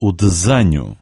o desenho.